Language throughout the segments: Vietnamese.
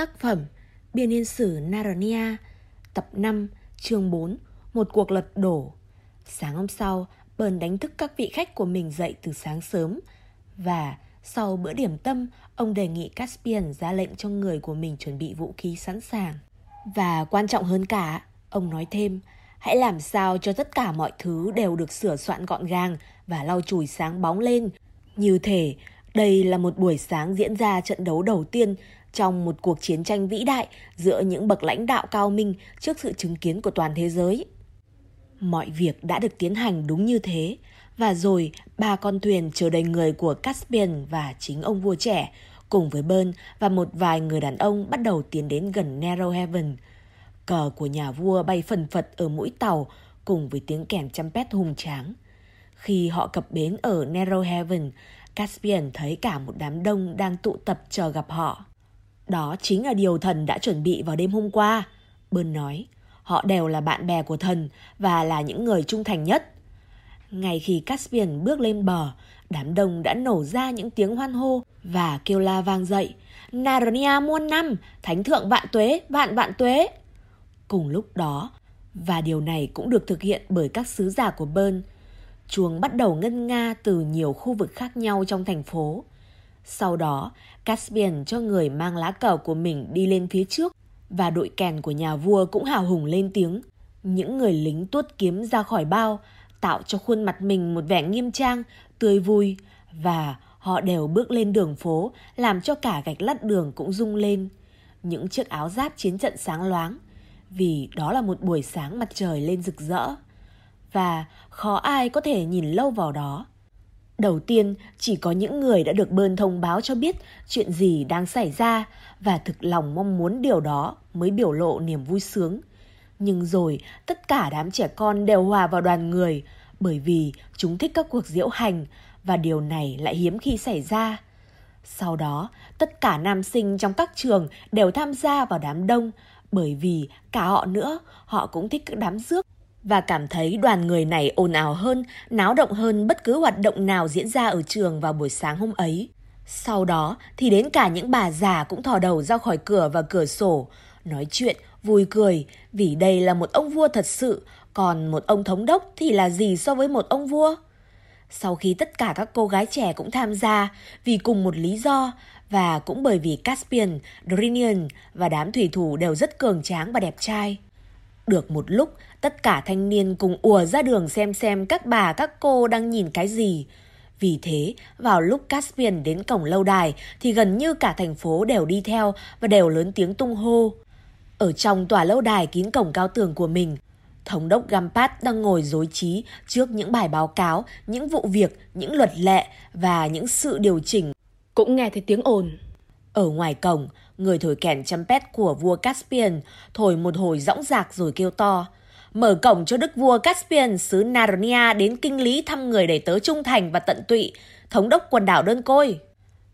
Tác phẩm Biên niên sử Narnia Tập 5 chương 4 Một cuộc lật đổ. Sáng hôm sau Bơn đánh thức các vị khách của mình dậy từ sáng sớm. Và sau bữa điểm tâm, Ông đề nghị Caspian ra lệnh cho người của mình chuẩn bị vũ khí sẵn sàng. Và quan trọng hơn cả, Ông nói thêm, Hãy làm sao cho tất cả mọi thứ đều được sửa soạn gọn gàng và lau chùi sáng bóng lên. Như thể đây là một buổi sáng diễn ra trận đấu đầu tiên trong một cuộc chiến tranh vĩ đại giữa những bậc lãnh đạo cao minh trước sự chứng kiến của toàn thế giới. Mọi việc đã được tiến hành đúng như thế, và rồi ba con thuyền chờ đầy người của Caspian và chính ông vua trẻ, cùng với Bơn và một vài người đàn ông bắt đầu tiến đến gần Narrow Heaven. Cờ của nhà vua bay phần phật ở mũi tàu cùng với tiếng kèn pét hùng tráng. Khi họ cập bến ở Narrow Heaven, Caspian thấy cả một đám đông đang tụ tập chờ gặp họ. Đó chính là điều thần đã chuẩn bị vào đêm hôm qua. Bơn nói, họ đều là bạn bè của thần và là những người trung thành nhất. Ngay khi Caspian bước lên bờ, đám đông đã nổ ra những tiếng hoan hô và kêu la vang dậy. Narnia muôn năm, thánh thượng vạn tuế, vạn vạn tuế. Cùng lúc đó, và điều này cũng được thực hiện bởi các sứ giả của Bơn, chuông bắt đầu ngân nga từ nhiều khu vực khác nhau trong thành phố. Sau đó, Caspian cho người mang lá cờ của mình đi lên phía trước và đội kèn của nhà vua cũng hào hùng lên tiếng. Những người lính tuốt kiếm ra khỏi bao, tạo cho khuôn mặt mình một vẻ nghiêm trang, tươi vui và họ đều bước lên đường phố làm cho cả gạch lát đường cũng rung lên. Những chiếc áo giáp chiến trận sáng loáng vì đó là một buổi sáng mặt trời lên rực rỡ và khó ai có thể nhìn lâu vào đó. Đầu tiên, chỉ có những người đã được bơn thông báo cho biết chuyện gì đang xảy ra và thực lòng mong muốn điều đó mới biểu lộ niềm vui sướng. Nhưng rồi, tất cả đám trẻ con đều hòa vào đoàn người bởi vì chúng thích các cuộc diễu hành và điều này lại hiếm khi xảy ra. Sau đó, tất cả nam sinh trong các trường đều tham gia vào đám đông bởi vì cả họ nữa, họ cũng thích các đám rước và cảm thấy đoàn người này ồn ào hơn, náo động hơn bất cứ hoạt động nào diễn ra ở trường vào buổi sáng hôm ấy. Sau đó thì đến cả những bà già cũng thò đầu ra khỏi cửa và cửa sổ, nói chuyện, vui cười, vì đây là một ông vua thật sự, còn một ông thống đốc thì là gì so với một ông vua? Sau khi tất cả các cô gái trẻ cũng tham gia vì cùng một lý do và cũng bởi vì Caspian, Drinian và đám thủy thủ đều rất cường tráng và đẹp trai. Được một lúc, tất cả thanh niên cùng ùa ra đường xem xem các bà các cô đang nhìn cái gì. Vì thế, vào lúc Caspian đến cổng lâu đài thì gần như cả thành phố đều đi theo và đều lớn tiếng tung hô. Ở trong tòa lâu đài kín cổng cao tường của mình, Thống đốc Gampat đang ngồi dối trí trước những bài báo cáo, những vụ việc, những luật lệ và những sự điều chỉnh. Cũng nghe thấy tiếng ồn. Ở ngoài cổng, người thổi kèn trumpet của vua Caspian thổi một hồi rõng rạc rồi kêu to. Mở cổng cho đức vua Caspian xứ Narnia đến kinh lý thăm người đầy tớ trung thành và tận tụy, thống đốc quần đảo đơn côi.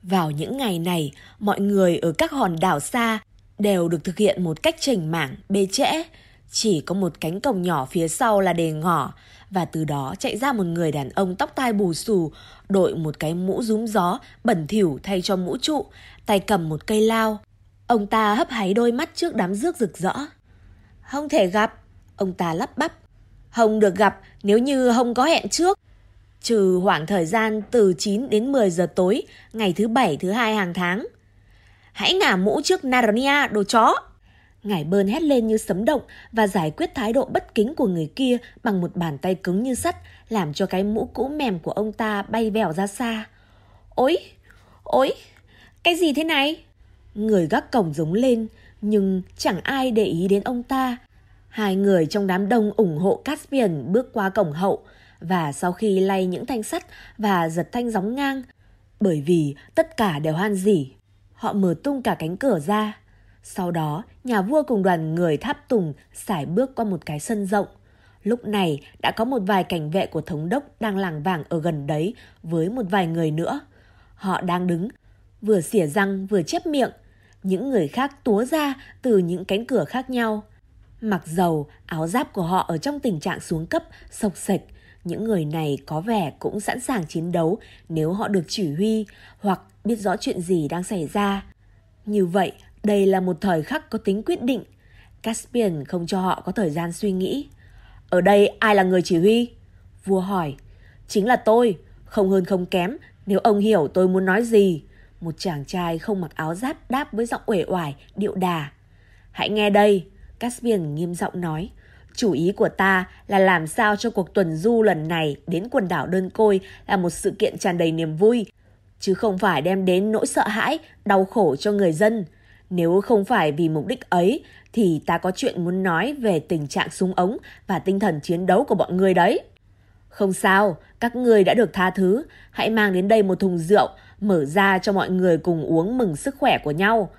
Vào những ngày này, mọi người ở các hòn đảo xa đều được thực hiện một cách chỉnh mảng, bê trễ. Chỉ có một cánh cổng nhỏ phía sau là đề ngỏ, và từ đó chạy ra một người đàn ông tóc tai bù xù, đội một cái mũ rúm gió, bẩn thỉu thay cho mũ trụ, tay cầm một cây lao. Ông ta hấp háy đôi mắt trước đám rước rực rỡ. Không thể gặp, ông ta lắp bắp. Hồng được gặp nếu như Hồng có hẹn trước. Trừ khoảng thời gian từ 9 đến 10 giờ tối, ngày thứ bảy thứ hai hàng tháng. Hãy ngả mũ trước Narnia, đồ chó! Ngải bơn hét lên như sấm động và giải quyết thái độ bất kính của người kia bằng một bàn tay cứng như sắt, làm cho cái mũ cũ mềm của ông ta bay vèo ra xa. Ôi! Ôi! Cái gì thế này? Người gác cổng giống lên, nhưng chẳng ai để ý đến ông ta. Hai người trong đám đông ủng hộ Caspian bước qua cổng hậu và sau khi lay những thanh sắt và giật thanh gióng ngang, bởi vì tất cả đều han dỉ, họ mở tung cả cánh cửa ra. Sau đó, nhà vua cùng đoàn người tháp tùng xải bước qua một cái sân rộng. Lúc này đã có một vài cảnh vệ của thống đốc đang làng vàng ở gần đấy với một vài người nữa. Họ đang đứng, vừa xỉa răng vừa chép miệng. Những người khác túa ra từ những cánh cửa khác nhau. Mặc dầu áo giáp của họ ở trong tình trạng xuống cấp, sộc sạch, những người này có vẻ cũng sẵn sàng chiến đấu nếu họ được chỉ huy hoặc biết rõ chuyện gì đang xảy ra. Như vậy, Đây là một thời khắc có tính quyết định. Caspian không cho họ có thời gian suy nghĩ. Ở đây ai là người chỉ huy? Vua hỏi. Chính là tôi, không hơn không kém, nếu ông hiểu tôi muốn nói gì. Một chàng trai không mặc áo giáp đáp với giọng uể oải, điệu đà. Hãy nghe đây, Caspian nghiêm giọng nói. Chủ ý của ta là làm sao cho cuộc tuần du lần này đến quần đảo đơn côi là một sự kiện tràn đầy niềm vui, chứ không phải đem đến nỗi sợ hãi, đau khổ cho người dân. Nếu không phải vì mục đích ấy, thì ta có chuyện muốn nói về tình trạng súng ống và tinh thần chiến đấu của bọn người đấy. Không sao, các người đã được tha thứ. Hãy mang đến đây một thùng rượu, mở ra cho mọi người cùng uống mừng sức khỏe của nhau.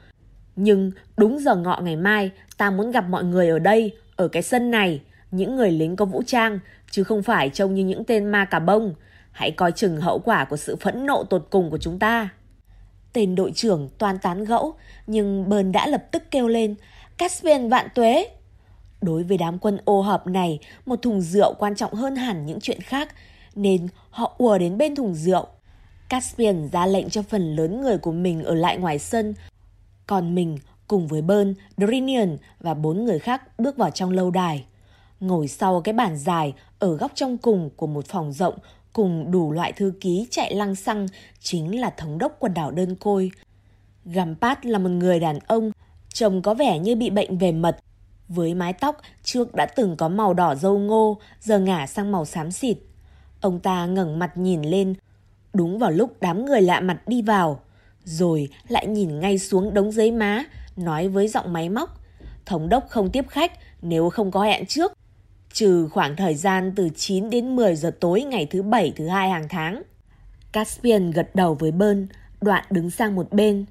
Nhưng đúng giờ ngọ ngày mai, ta muốn gặp mọi người ở đây, ở cái sân này, những người lính có vũ trang, chứ không phải trông như những tên ma cà bông. Hãy coi chừng hậu quả của sự phẫn nộ tột cùng của chúng ta. Tên đội trưởng toàn tán gẫu, nhưng Bơn đã lập tức kêu lên, Caspian vạn tuế. Đối với đám quân ô hợp này, một thùng rượu quan trọng hơn hẳn những chuyện khác, nên họ ùa đến bên thùng rượu. Caspian ra lệnh cho phần lớn người của mình ở lại ngoài sân, còn mình cùng với Bơn, Drinian và bốn người khác bước vào trong lâu đài. Ngồi sau cái bàn dài ở góc trong cùng của một phòng rộng cùng đủ loại thư ký chạy lăng xăng chính là thống đốc quần đảo đơn côi. Gampat là một người đàn ông, trông có vẻ như bị bệnh về mật. Với mái tóc trước đã từng có màu đỏ dâu ngô, giờ ngả sang màu xám xịt. Ông ta ngẩng mặt nhìn lên, đúng vào lúc đám người lạ mặt đi vào. Rồi lại nhìn ngay xuống đống giấy má, nói với giọng máy móc. Thống đốc không tiếp khách nếu không có hẹn trước trừ khoảng thời gian từ 9 đến 10 giờ tối ngày thứ bảy thứ hai hàng tháng. Caspian gật đầu với Bơn, đoạn đứng sang một bên.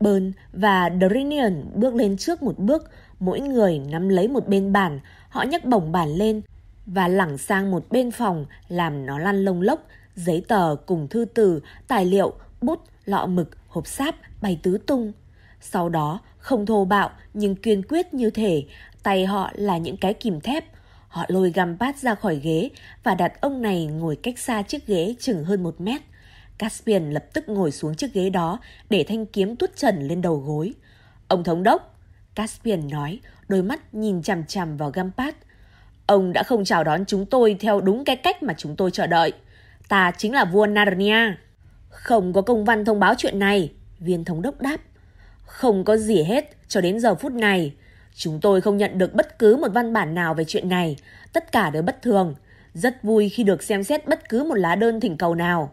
Bơn và Drinian bước lên trước một bước, mỗi người nắm lấy một bên bàn, họ nhấc bổng bàn lên và lẳng sang một bên phòng làm nó lăn lông lốc, giấy tờ cùng thư từ, tài liệu, bút, lọ mực, hộp sáp bay tứ tung. Sau đó, không thô bạo nhưng kiên quyết như thể tay họ là những cái kìm thép, Họ lôi găm bát ra khỏi ghế và đặt ông này ngồi cách xa chiếc ghế chừng hơn một mét. Caspian lập tức ngồi xuống chiếc ghế đó để thanh kiếm tuốt trần lên đầu gối. Ông thống đốc, Caspian nói, đôi mắt nhìn chằm chằm vào Gampat. Ông đã không chào đón chúng tôi theo đúng cái cách mà chúng tôi chờ đợi. Ta chính là vua Narnia. Không có công văn thông báo chuyện này, viên thống đốc đáp. Không có gì hết cho đến giờ phút này. Chúng tôi không nhận được bất cứ một văn bản nào về chuyện này, tất cả đều bất thường. Rất vui khi được xem xét bất cứ một lá đơn thỉnh cầu nào.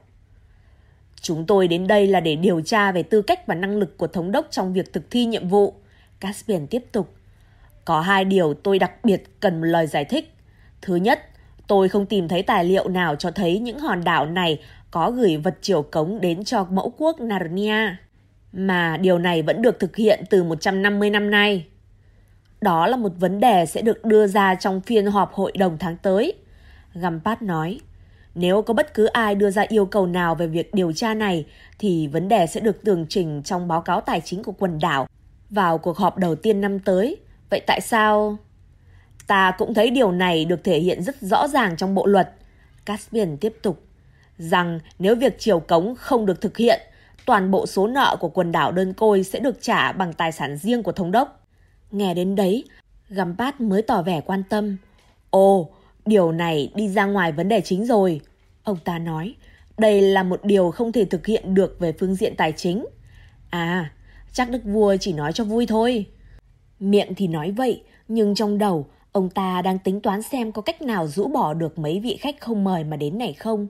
Chúng tôi đến đây là để điều tra về tư cách và năng lực của thống đốc trong việc thực thi nhiệm vụ. Caspian tiếp tục. Có hai điều tôi đặc biệt cần một lời giải thích. Thứ nhất, tôi không tìm thấy tài liệu nào cho thấy những hòn đảo này có gửi vật triều cống đến cho mẫu quốc Narnia. Mà điều này vẫn được thực hiện từ 150 năm nay. Đó là một vấn đề sẽ được đưa ra trong phiên họp hội đồng tháng tới. Gampat nói, nếu có bất cứ ai đưa ra yêu cầu nào về việc điều tra này, thì vấn đề sẽ được tường trình trong báo cáo tài chính của quần đảo vào cuộc họp đầu tiên năm tới. Vậy tại sao? Ta cũng thấy điều này được thể hiện rất rõ ràng trong bộ luật. Caspian tiếp tục, rằng nếu việc chiều cống không được thực hiện, toàn bộ số nợ của quần đảo đơn côi sẽ được trả bằng tài sản riêng của thống đốc. Nghe đến đấy, Gambat mới tỏ vẻ quan tâm. Ồ, điều này đi ra ngoài vấn đề chính rồi. Ông ta nói, đây là một điều không thể thực hiện được về phương diện tài chính. À, chắc đức vua chỉ nói cho vui thôi. Miệng thì nói vậy, nhưng trong đầu, ông ta đang tính toán xem có cách nào rũ bỏ được mấy vị khách không mời mà đến này không.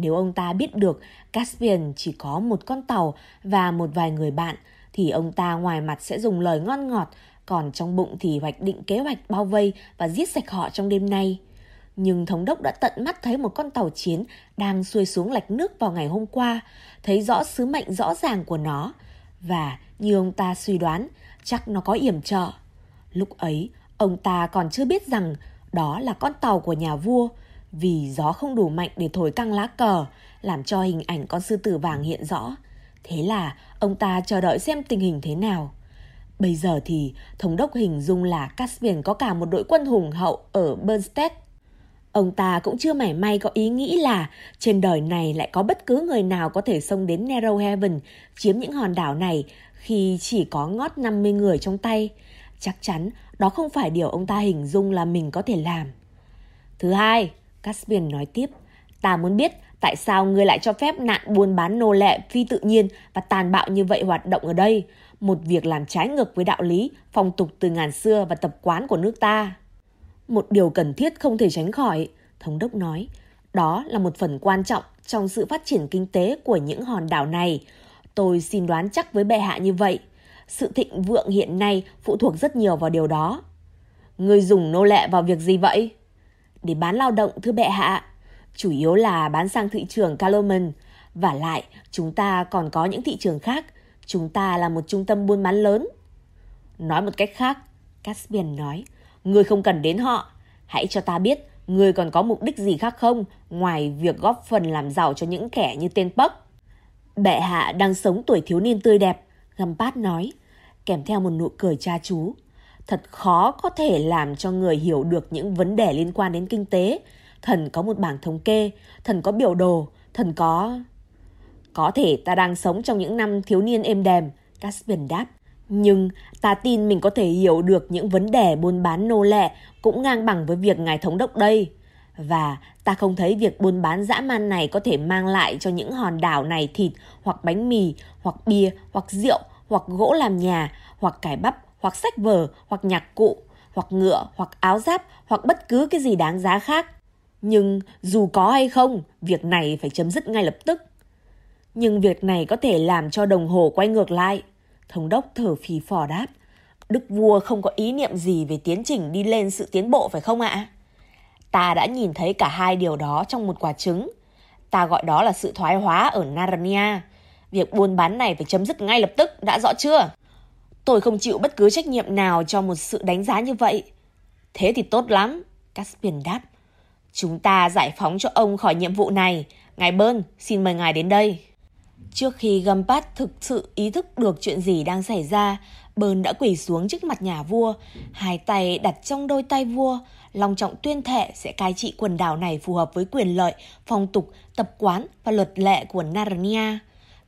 Nếu ông ta biết được Caspian chỉ có một con tàu và một vài người bạn, thì ông ta ngoài mặt sẽ dùng lời ngon ngọt còn trong bụng thì hoạch định kế hoạch bao vây và giết sạch họ trong đêm nay. Nhưng thống đốc đã tận mắt thấy một con tàu chiến đang xuôi xuống lạch nước vào ngày hôm qua, thấy rõ sứ mệnh rõ ràng của nó. Và như ông ta suy đoán, chắc nó có yểm trợ. Lúc ấy, ông ta còn chưa biết rằng đó là con tàu của nhà vua, vì gió không đủ mạnh để thổi căng lá cờ, làm cho hình ảnh con sư tử vàng hiện rõ. Thế là ông ta chờ đợi xem tình hình thế nào. Bây giờ thì thống đốc hình dung là Caspian có cả một đội quân hùng hậu ở Bernstead. Ông ta cũng chưa mảy may có ý nghĩ là trên đời này lại có bất cứ người nào có thể xông đến Narrow Heaven chiếm những hòn đảo này khi chỉ có ngót 50 người trong tay. Chắc chắn đó không phải điều ông ta hình dung là mình có thể làm. Thứ hai, Caspian nói tiếp, ta muốn biết tại sao ngươi lại cho phép nạn buôn bán nô lệ phi tự nhiên và tàn bạo như vậy hoạt động ở đây, một việc làm trái ngược với đạo lý, phong tục từ ngàn xưa và tập quán của nước ta. Một điều cần thiết không thể tránh khỏi, Thống đốc nói, đó là một phần quan trọng trong sự phát triển kinh tế của những hòn đảo này. Tôi xin đoán chắc với bệ hạ như vậy. Sự thịnh vượng hiện nay phụ thuộc rất nhiều vào điều đó. Người dùng nô lệ vào việc gì vậy? Để bán lao động thưa bệ hạ. Chủ yếu là bán sang thị trường Caloman. Và lại, chúng ta còn có những thị trường khác. Chúng ta là một trung tâm buôn bán lớn. Nói một cách khác, Caspian nói, người không cần đến họ. Hãy cho ta biết người còn có mục đích gì khác không ngoài việc góp phần làm giàu cho những kẻ như tên Puck. Bệ hạ đang sống tuổi thiếu niên tươi đẹp, Gampat nói, kèm theo một nụ cười cha chú. Thật khó có thể làm cho người hiểu được những vấn đề liên quan đến kinh tế. Thần có một bảng thống kê, thần có biểu đồ, thần có... Có thể ta đang sống trong những năm thiếu niên êm đềm, Caspian đáp. Nhưng ta tin mình có thể hiểu được những vấn đề buôn bán nô lệ cũng ngang bằng với việc ngài thống đốc đây. Và ta không thấy việc buôn bán dã man này có thể mang lại cho những hòn đảo này thịt hoặc bánh mì, hoặc bia, hoặc rượu, hoặc gỗ làm nhà, hoặc cải bắp, hoặc sách vở, hoặc nhạc cụ, hoặc ngựa, hoặc áo giáp, hoặc bất cứ cái gì đáng giá khác. Nhưng dù có hay không, việc này phải chấm dứt ngay lập tức. Nhưng việc này có thể làm cho đồng hồ quay ngược lại. Thống đốc thở phì phò đáp. Đức vua không có ý niệm gì về tiến trình đi lên sự tiến bộ phải không ạ? Ta đã nhìn thấy cả hai điều đó trong một quả trứng. Ta gọi đó là sự thoái hóa ở Narnia. Việc buôn bán này phải chấm dứt ngay lập tức, đã rõ chưa? Tôi không chịu bất cứ trách nhiệm nào cho một sự đánh giá như vậy. Thế thì tốt lắm, Caspian đáp. Chúng ta giải phóng cho ông khỏi nhiệm vụ này. Ngài Bơn, xin mời ngài đến đây. Trước khi Gumpat thực sự ý thức được chuyện gì đang xảy ra, Bơn đã quỳ xuống trước mặt nhà vua, hai tay đặt trong đôi tay vua, long trọng tuyên thệ sẽ cai trị quần đảo này phù hợp với quyền lợi, phong tục, tập quán và luật lệ của Narnia.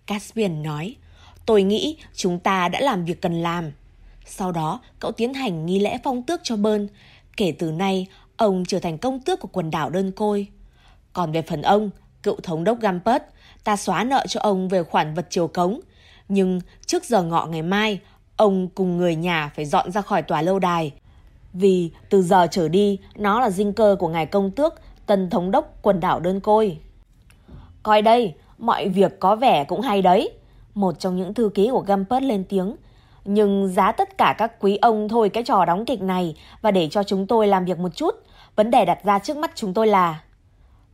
Caspian nói, tôi nghĩ chúng ta đã làm việc cần làm. Sau đó, cậu tiến hành nghi lễ phong tước cho Bơn. Kể từ nay, ông trở thành công tước của quần đảo đơn côi. Còn về phần ông, cựu thống đốc Gampert, ta xóa nợ cho ông về khoản vật chiều cống. Nhưng trước giờ ngọ ngày mai, ông cùng người nhà phải dọn ra khỏi tòa lâu đài. Vì từ giờ trở đi, nó là dinh cơ của ngài công tước, tân thống đốc quần đảo đơn côi. Coi đây, mọi việc có vẻ cũng hay đấy. Một trong những thư ký của Gumpert lên tiếng. Nhưng giá tất cả các quý ông thôi cái trò đóng kịch này và để cho chúng tôi làm việc một chút. Vấn đề đặt ra trước mắt chúng tôi là...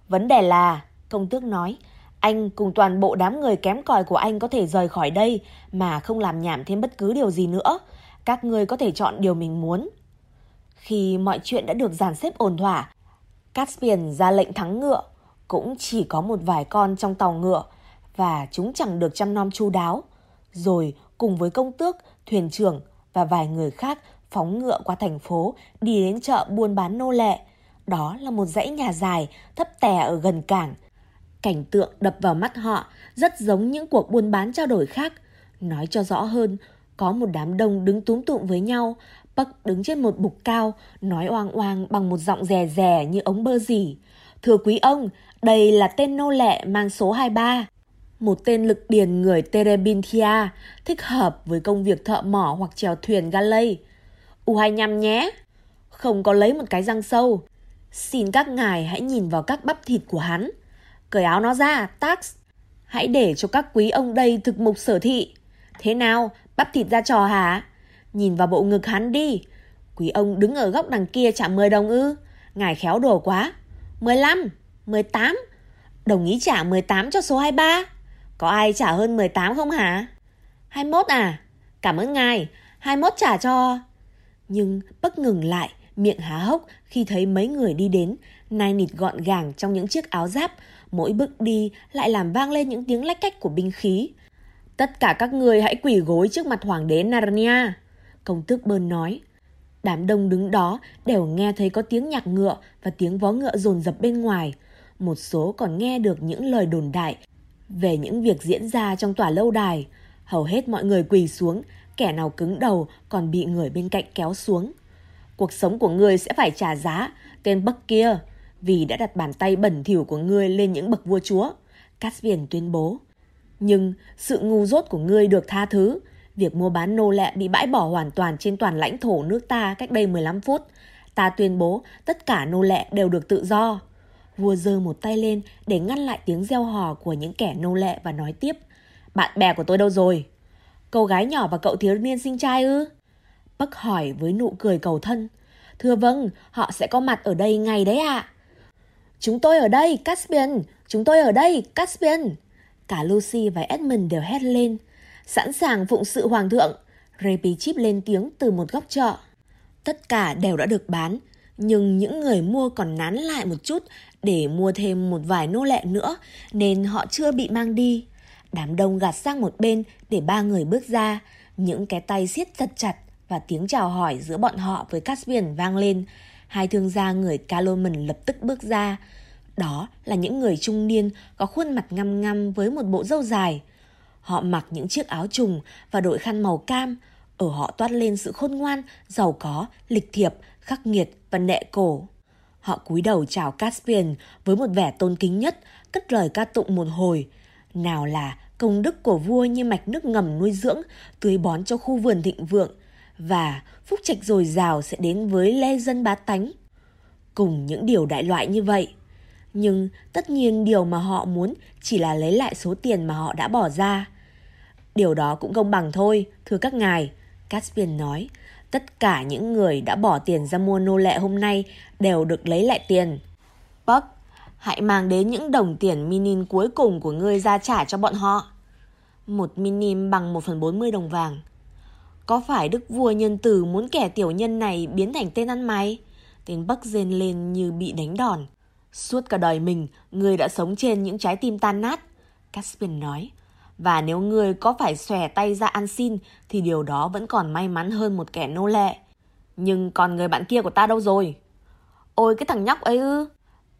Vấn đề là, công tước nói, anh cùng toàn bộ đám người kém cỏi của anh có thể rời khỏi đây mà không làm nhảm thêm bất cứ điều gì nữa. Các người có thể chọn điều mình muốn. Khi mọi chuyện đã được dàn xếp ổn thỏa, Caspian ra lệnh thắng ngựa. Cũng chỉ có một vài con trong tàu ngựa và chúng chẳng được chăm nom chu đáo. Rồi cùng với công tước, thuyền trưởng và vài người khác phóng ngựa qua thành phố đi đến chợ buôn bán nô lệ. Đó là một dãy nhà dài thấp tè ở gần cảng – Cảnh tượng đập vào mắt họ rất giống những cuộc buôn bán trao đổi khác. Nói cho rõ hơn, có một đám đông đứng túm tụm với nhau, Bắc đứng trên một bục cao, nói oang oang bằng một giọng rè rè như ống bơ dỉ. Thưa quý ông, đây là tên nô lệ mang số 23. Một tên lực điền người Terebinthia, thích hợp với công việc thợ mỏ hoặc chèo thuyền galley. U25 nhé. Không có lấy một cái răng sâu. Xin các ngài hãy nhìn vào các bắp thịt của hắn. Cởi áo nó ra, tax. Hãy để cho các quý ông đây thực mục sở thị. Thế nào, bắp thịt ra trò hả? Nhìn vào bộ ngực hắn đi. Quý ông đứng ở góc đằng kia trả 10 đồng ư. Ngài khéo đồ quá. 15, 18. Đồng ý trả 18 cho số 23. Có ai trả hơn 18 không hả? 21 à? Cảm ơn ngài. 21 trả cho... Nhưng bất ngừng lại, miệng há hốc khi thấy mấy người đi đến, nai nịt gọn gàng trong những chiếc áo giáp, mỗi bước đi lại làm vang lên những tiếng lách cách của binh khí. Tất cả các người hãy quỳ gối trước mặt hoàng đế Narnia. Công tước bơn nói. Đám đông đứng đó đều nghe thấy có tiếng nhạc ngựa và tiếng vó ngựa dồn dập bên ngoài. Một số còn nghe được những lời đồn đại về những việc diễn ra trong tòa lâu đài. Hầu hết mọi người quỳ xuống, kẻ nào cứng đầu còn bị người bên cạnh kéo xuống. Cuộc sống của ngươi sẽ phải trả giá, tên Bắc kia, vì đã đặt bàn tay bẩn thỉu của ngươi lên những bậc vua chúa. Caspian tuyên bố. Nhưng sự ngu dốt của ngươi được tha thứ. Việc mua bán nô lệ bị bãi bỏ hoàn toàn trên toàn lãnh thổ nước ta cách đây 15 phút. Ta tuyên bố tất cả nô lệ đều được tự do. Vua giơ một tay lên để ngăn lại tiếng reo hò của những kẻ nô lệ và nói tiếp. Bạn bè của tôi đâu rồi? Cô gái nhỏ và cậu thiếu niên sinh trai ư? Bắc hỏi với nụ cười cầu thân. Thưa vâng, họ sẽ có mặt ở đây ngay đấy ạ. À. Chúng tôi ở đây, Caspian! Chúng tôi ở đây, Caspian! Cả Lucy và Edmund đều hét lên. Sẵn sàng phụng sự hoàng thượng. Raby chip lên tiếng từ một góc chợ. Tất cả đều đã được bán, nhưng những người mua còn nán lại một chút để mua thêm một vài nô lệ nữa nên họ chưa bị mang đi. Đám đông gạt sang một bên để ba người bước ra, những cái tay siết thật chặt và tiếng chào hỏi giữa bọn họ với Caspian vang lên. Hai thương gia người Caloman lập tức bước ra. Đó là những người trung niên có khuôn mặt ngăm ngăm với một bộ râu dài. Họ mặc những chiếc áo trùng và đội khăn màu cam. Ở họ toát lên sự khôn ngoan, giàu có, lịch thiệp, khắc nghiệt và nệ cổ. Họ cúi đầu chào Caspian với một vẻ tôn kính nhất, cất lời ca tụng một hồi. Nào là công đức của vua như mạch nước ngầm nuôi dưỡng, tưới bón cho khu vườn thịnh vượng, và phúc trạch dồi dào sẽ đến với lê dân bá tánh. Cùng những điều đại loại như vậy. Nhưng tất nhiên điều mà họ muốn chỉ là lấy lại số tiền mà họ đã bỏ ra. Điều đó cũng công bằng thôi, thưa các ngài, Caspian nói. Tất cả những người đã bỏ tiền ra mua nô lệ hôm nay đều được lấy lại tiền. Buck, hãy mang đến những đồng tiền minin cuối cùng của ngươi ra trả cho bọn họ. Một minim bằng 1 phần 40 đồng vàng. Có phải đức vua nhân từ muốn kẻ tiểu nhân này biến thành tên ăn mày? Tên Bắc rên lên như bị đánh đòn. Suốt cả đời mình, ngươi đã sống trên những trái tim tan nát. Caspian nói. Và nếu ngươi có phải xòe tay ra ăn xin thì điều đó vẫn còn may mắn hơn một kẻ nô lệ. Nhưng còn người bạn kia của ta đâu rồi? Ôi cái thằng nhóc ấy ư?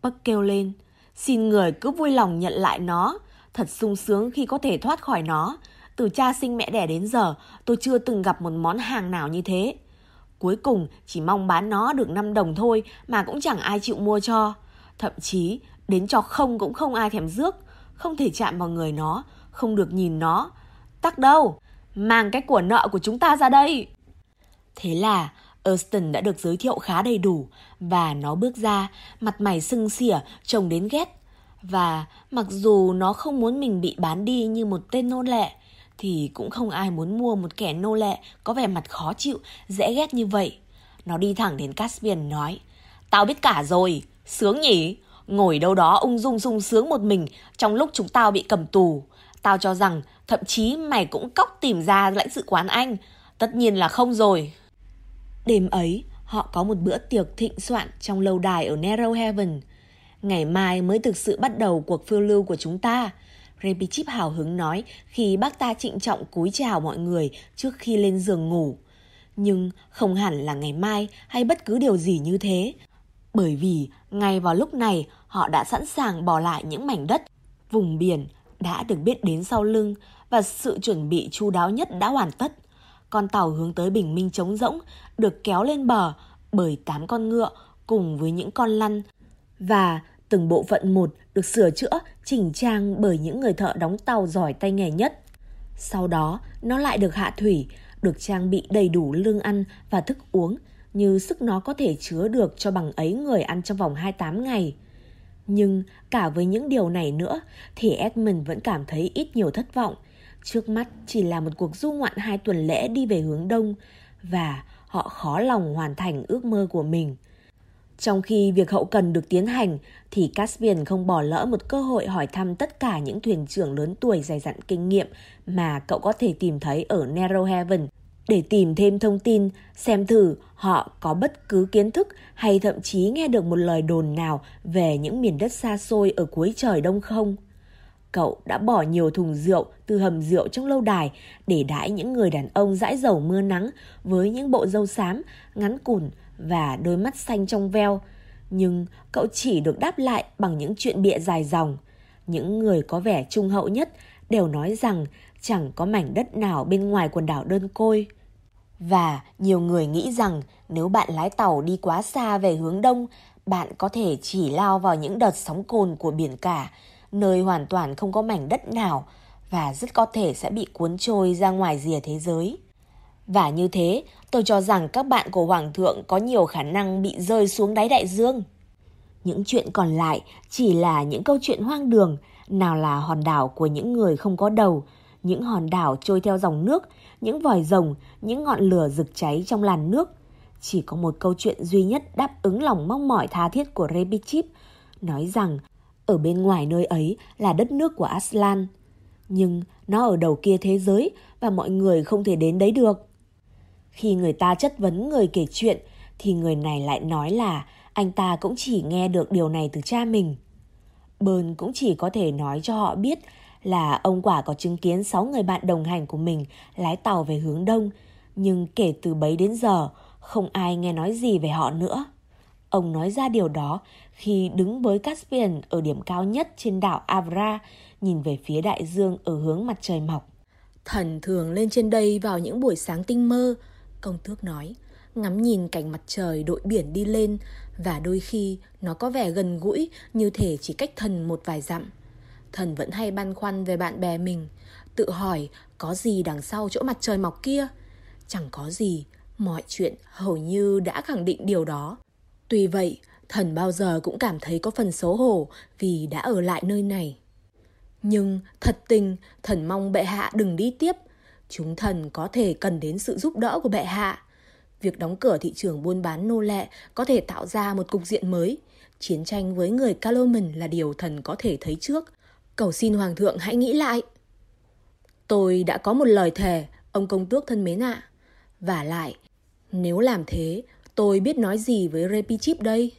Bắc kêu lên. Xin người cứ vui lòng nhận lại nó. Thật sung sướng khi có thể thoát khỏi nó. Từ cha sinh mẹ đẻ đến giờ, tôi chưa từng gặp một món hàng nào như thế. Cuối cùng chỉ mong bán nó được 5 đồng thôi mà cũng chẳng ai chịu mua cho. Thậm chí đến cho không cũng không ai thèm rước. Không thể chạm vào người nó, không được nhìn nó. Tắc đâu, mang cái của nợ của chúng ta ra đây. Thế là Erston đã được giới thiệu khá đầy đủ và nó bước ra, mặt mày sưng xỉa, trông đến ghét. Và mặc dù nó không muốn mình bị bán đi như một tên nô lệ, thì cũng không ai muốn mua một kẻ nô lệ có vẻ mặt khó chịu, dễ ghét như vậy. Nó đi thẳng đến Caspian nói, Tao biết cả rồi, sướng nhỉ? Ngồi đâu đó ung dung sung sướng một mình trong lúc chúng tao bị cầm tù. Tao cho rằng thậm chí mày cũng cóc tìm ra lãnh sự quán Anh. Tất nhiên là không rồi. Đêm ấy, họ có một bữa tiệc thịnh soạn trong lâu đài ở Narrow Heaven. Ngày mai mới thực sự bắt đầu cuộc phiêu lưu của chúng ta. Repichip hào hứng nói khi bác ta trịnh trọng cúi chào mọi người trước khi lên giường ngủ. Nhưng không hẳn là ngày mai hay bất cứ điều gì như thế. Bởi vì ngay vào lúc này họ đã sẵn sàng bỏ lại những mảnh đất, vùng biển đã được biết đến sau lưng và sự chuẩn bị chu đáo nhất đã hoàn tất. Con tàu hướng tới bình minh trống rỗng được kéo lên bờ bởi tám con ngựa cùng với những con lăn và từng bộ phận một được sửa chữa, chỉnh trang bởi những người thợ đóng tàu giỏi tay nghề nhất. Sau đó, nó lại được hạ thủy, được trang bị đầy đủ lương ăn và thức uống, như sức nó có thể chứa được cho bằng ấy người ăn trong vòng 28 ngày. Nhưng cả với những điều này nữa, thì Edmund vẫn cảm thấy ít nhiều thất vọng. Trước mắt chỉ là một cuộc du ngoạn hai tuần lễ đi về hướng đông, và họ khó lòng hoàn thành ước mơ của mình. Trong khi việc hậu cần được tiến hành, thì Caspian không bỏ lỡ một cơ hội hỏi thăm tất cả những thuyền trưởng lớn tuổi dày dặn kinh nghiệm mà cậu có thể tìm thấy ở Narrow Heaven để tìm thêm thông tin, xem thử họ có bất cứ kiến thức hay thậm chí nghe được một lời đồn nào về những miền đất xa xôi ở cuối trời đông không. Cậu đã bỏ nhiều thùng rượu từ hầm rượu trong lâu đài để đãi những người đàn ông dãi dầu mưa nắng với những bộ râu xám, ngắn cùn và đôi mắt xanh trong veo. Nhưng cậu chỉ được đáp lại bằng những chuyện bịa dài dòng. Những người có vẻ trung hậu nhất đều nói rằng chẳng có mảnh đất nào bên ngoài quần đảo đơn côi. Và nhiều người nghĩ rằng nếu bạn lái tàu đi quá xa về hướng đông, bạn có thể chỉ lao vào những đợt sóng cồn của biển cả, nơi hoàn toàn không có mảnh đất nào và rất có thể sẽ bị cuốn trôi ra ngoài rìa thế giới. Và như thế, tôi cho rằng các bạn của Hoàng thượng có nhiều khả năng bị rơi xuống đáy đại dương. Những chuyện còn lại chỉ là những câu chuyện hoang đường, nào là hòn đảo của những người không có đầu, những hòn đảo trôi theo dòng nước, những vòi rồng, những ngọn lửa rực cháy trong làn nước. Chỉ có một câu chuyện duy nhất đáp ứng lòng mong mỏi tha thiết của Rebichip, nói rằng ở bên ngoài nơi ấy là đất nước của Aslan. Nhưng nó ở đầu kia thế giới và mọi người không thể đến đấy được. Khi người ta chất vấn người kể chuyện thì người này lại nói là anh ta cũng chỉ nghe được điều này từ cha mình. Bơn cũng chỉ có thể nói cho họ biết là ông quả có chứng kiến 6 người bạn đồng hành của mình lái tàu về hướng đông, nhưng kể từ bấy đến giờ, không ai nghe nói gì về họ nữa. Ông nói ra điều đó khi đứng với Caspian ở điểm cao nhất trên đảo Avra, nhìn về phía đại dương ở hướng mặt trời mọc. Thần thường lên trên đây vào những buổi sáng tinh mơ, công tước nói, ngắm nhìn cảnh mặt trời đội biển đi lên và đôi khi nó có vẻ gần gũi như thể chỉ cách thần một vài dặm. Thần vẫn hay băn khoăn về bạn bè mình, tự hỏi có gì đằng sau chỗ mặt trời mọc kia. Chẳng có gì, mọi chuyện hầu như đã khẳng định điều đó. Tuy vậy, thần bao giờ cũng cảm thấy có phần xấu hổ vì đã ở lại nơi này. Nhưng thật tình, thần mong bệ hạ đừng đi tiếp. Chúng thần có thể cần đến sự giúp đỡ của bệ hạ. Việc đóng cửa thị trường buôn bán nô lệ có thể tạo ra một cục diện mới. Chiến tranh với người Calomen là điều thần có thể thấy trước. Cầu xin Hoàng thượng hãy nghĩ lại. Tôi đã có một lời thề, ông công tước thân mến ạ. À. Và lại, nếu làm thế, tôi biết nói gì với Repichip đây?